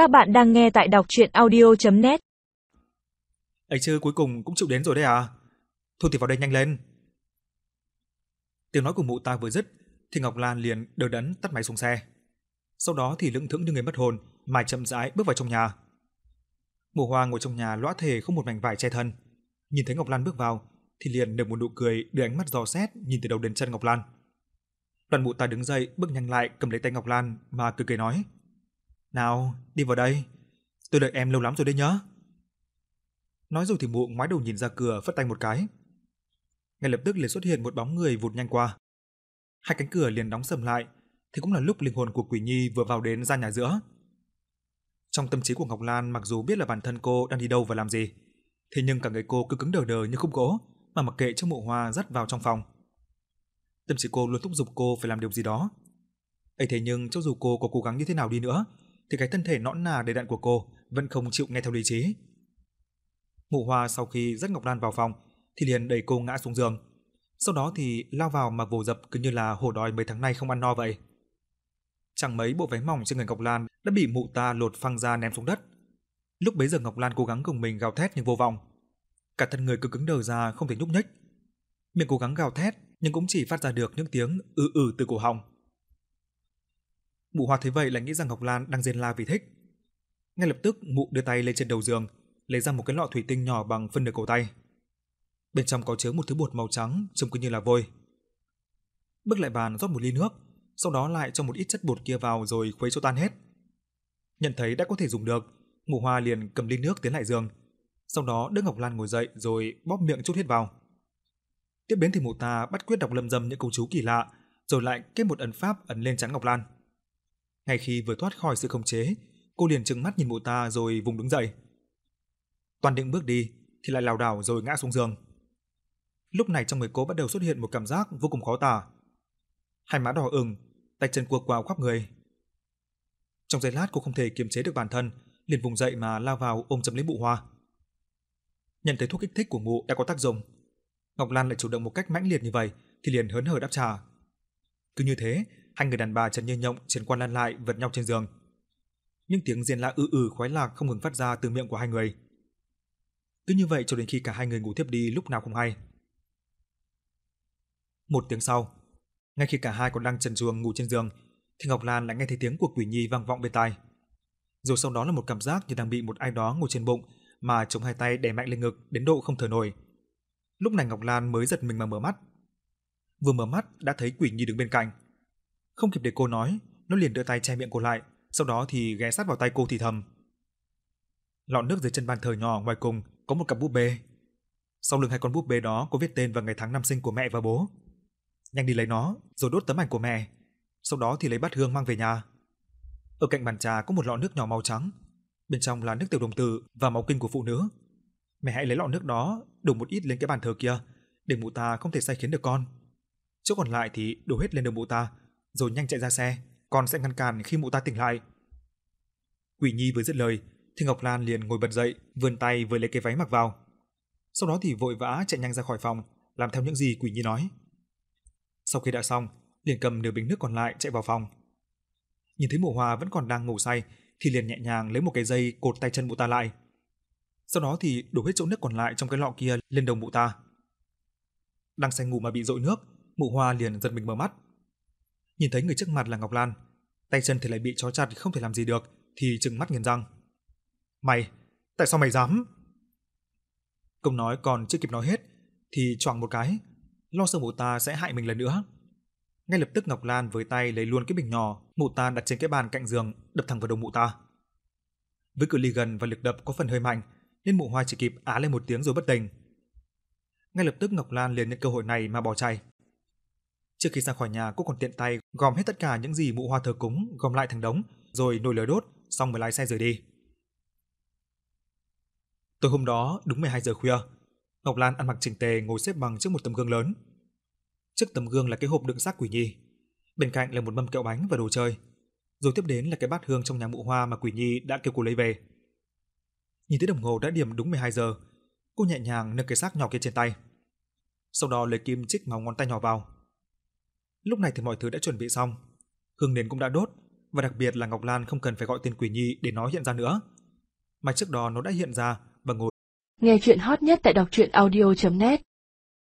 Các bạn đang nghe tại đọc chuyện audio.net ấy chứ cuối cùng cũng chịu đến rồi đấy à? Thôi thì vào đây nhanh lên. Tiếng nói của mụ ta vừa dứt, thì Ngọc Lan liền đờ đẫn tắt máy xuống xe. Sau đó thì lững thững như người mất hồn, mà chậm rãi bước vào trong nhà. mụ Hoa ngồi trong nhà lõa thể không một mảnh vải che thân. Nhìn thấy Ngọc Lan bước vào, thì liền nở một nụ cười đưa ánh mắt dò xét nhìn từ đầu đến chân Ngọc Lan. Đoàn mụ ta đứng dậy, bước nhanh lại cầm lấy tay Ngọc Lan mà cười cười nói: "Nào, đi vào đây. Tôi đợi em lâu lắm rồi đấy nhá Nói rồi thì mụ ngoái đầu nhìn ra cửa phất tay một cái. Ngay lập tức liền xuất hiện một bóng người vụt nhanh qua. Hai cánh cửa liền đóng sầm lại, thì cũng là lúc linh hồn của Quỷ Nhi vừa vào đến gian nhà giữa. Trong tâm trí của Ngọc Lan mặc dù biết là bản thân cô đang đi đâu và làm gì, thế nhưng cả người cô cứ cứng đờ đờ như khúc gỗ mà mặc kệ cho mụ hoa dắt vào trong phòng. Tâm trí cô luôn thúc giục cô phải làm điều gì đó. ấy thế nhưng cho dù cô có cố gắng như thế nào đi nữa, thì cái thân thể nõn nà đầy đặn của cô vẫn không chịu nghe theo lý trí. Mụ Hoa sau khi dắt Ngọc Lan vào phòng thì liền đẩy cô ngã xuống giường. Sau đó thì lao vào mặc vồ dập cứ như là hổ đói mấy tháng nay không ăn no vậy. Chẳng mấy bộ váy mỏng trên người Ngọc Lan đã bị mụ ta lột phăng ra ném xuống đất. Lúc bấy giờ Ngọc Lan cố gắng gồng mình gào thét nhưng vô vọng. Cả thân người cứ cứng đờ ra không thể nhúc nhích. Miệng cố gắng gào thét nhưng cũng chỉ phát ra được những tiếng ư ử từ cổ họng. Mụ Hoa thấy vậy lại nghĩ rằng Ngọc Lan đang rên la vì thích. Ngay lập tức mụ đưa tay lên trên đầu giường, lấy ra một cái lọ thủy tinh nhỏ bằng phân nửa cổ tay. Bên trong có chứa một thứ bột màu trắng trông cứ như là vôi. Bước lại bàn rót một ly nước, sau đó lại cho một ít chất bột kia vào rồi khuấy cho tan hết. Nhận thấy đã có thể dùng được, Mụ Hoa liền cầm ly nước tiến lại giường, sau đó đỡ Ngọc Lan ngồi dậy rồi bóp miệng chút hết vào. Tiếp đến thì mụ ta bắt quyết đọc lầm dâm những câu chú kỳ lạ, rồi lại kết một ấn pháp ấn lên trán Ngọc Lan. Ngay khi vừa thoát khỏi sự khống chế, cô liền trừng mắt nhìn mụ ta rồi vùng đứng dậy. Toàn định bước đi thì lại lảo đảo rồi ngã xuống giường. Lúc này trong người cô bắt đầu xuất hiện một cảm giác vô cùng khó tả. Hai má đỏ ửng, tay chân cua quào khắp người. Trong giây lát cô không thể kiềm chế được bản thân, liền vùng dậy mà lao vào ôm chầm lấy mụ hoa. Nhận thấy thuốc kích thích của mụ đã có tác dụng, Ngọc Lan lại chủ động một cách mãnh liệt như vậy thì liền hớn hở đáp trả. Cứ như thế, hai người đàn bà Trần Như Nhộng trên quan lan lại vật nhau trên giường. Những tiếng rên la ư ử khoái lạc không ngừng phát ra từ miệng của hai người. Cứ như vậy cho đến khi cả hai người ngủ thiếp đi lúc nào không hay. Một tiếng sau, ngay khi cả hai còn đang trần truồng ngủ trên giường, thì Ngọc Lan lại nghe thấy tiếng của Quỷ Nhi vang vọng bên tai. Rồi sau đó là một cảm giác như đang bị một ai đó ngồi trên bụng mà chống hai tay đè mạnh lên ngực đến độ không thở nổi. Lúc này Ngọc Lan mới giật mình mà mở mắt. Vừa mở mắt đã thấy Quỷ Nhi đứng bên cạnh. Không kịp để cô nói, nó liền đưa tay che miệng cô lại, sau đó thì ghé sát vào tay cô thì thầm. Lọ nước dưới chân bàn thờ nhỏ ngoài cùng có một cặp búp bê. Sau lưng hai con búp bê đó có viết tên và ngày tháng năm sinh của mẹ và bố. Nhanh đi lấy nó, rồi đốt tấm ảnh của mẹ. Sau đó thì lấy bát hương mang về nhà. Ở cạnh bàn trà có một lọ nước nhỏ màu trắng, bên trong là nước tiểu đồng tử và máu kinh của phụ nữ. Mẹ hãy lấy lọ nước đó, đổ một ít lên cái bàn thờ kia, để mụ ta không thể say khiến được con. Chỗ còn lại thì đổ hết lên đầu mụ ta, rồi nhanh chạy ra xe, con sẽ ngăn cản khi mụ ta tỉnh lại. Quỷ Nhi vừa dứt lời, thì Ngọc Lan liền ngồi bật dậy, vươn tay vừa lấy cái váy mặc vào. Sau đó thì vội vã chạy nhanh ra khỏi phòng, làm theo những gì Quỷ Nhi nói. Sau khi đã xong, liền cầm nửa bình nước còn lại chạy vào phòng. Nhìn thấy Mộ Hoa vẫn còn đang ngủ say, thì liền nhẹ nhàng lấy một cái dây cột tay chân mụ ta lại. Sau đó thì đổ hết chỗ nước còn lại trong cái lọ kia lên đầu mụ ta. Đang say ngủ mà bị dội nước, Mụ Hoa liền giật mình mở mắt. Nhìn thấy người trước mặt là Ngọc Lan, tay chân thì lại bị trói chặt không thể làm gì được, thì trừng mắt nghiến răng. "Mày, tại sao mày dám?" Công nói còn chưa kịp nói hết thì choàng một cái, lo sợ mụ ta sẽ hại mình lần nữa. Ngay lập tức Ngọc Lan với tay lấy luôn cái bình nhỏ, mụ ta đặt trên cái bàn cạnh giường, đập thẳng vào đầu mụ ta. Với cự ly gần và lực đập có phần hơi mạnh, nên mụ Hoa chỉ kịp á lên một tiếng rồi bất tỉnh. Ngay lập tức Ngọc Lan liền nhân cơ hội này mà bỏ chạy. Trước khi ra khỏi nhà, cô còn tiện tay gom hết tất cả những gì mụ Hoa thờ cúng gom lại thành đống, rồi nồi lửa đốt, xong mới lái xe rời đi. Tối hôm đó, đúng 12 giờ khuya, Ngọc Lan ăn mặc chỉnh tề ngồi xếp bằng trước một tấm gương lớn. Trước tấm gương là cái hộp đựng xác quỷ nhi, bên cạnh là một mâm kẹo bánh và đồ chơi, rồi tiếp đến là cái bát hương trong nhà mụ hoa mà quỷ nhi đã kêu cô lấy về. Nhìn thấy đồng hồ đã điểm đúng 12 giờ, cô nhẹ nhàng nâng cái xác nhỏ kia trên tay. Sau đó lấy kim chích máu ngón tay nhỏ vào. Lúc này thì mọi thứ đã chuẩn bị xong, hương nến cũng đã đốt, và đặc biệt là Ngọc Lan không cần phải gọi tên Quỷ Nhi để nó hiện ra nữa. Mà trước đó nó đã hiện ra và ngồi. Nghe chuyện hot nhất tại đọc truyện audio.net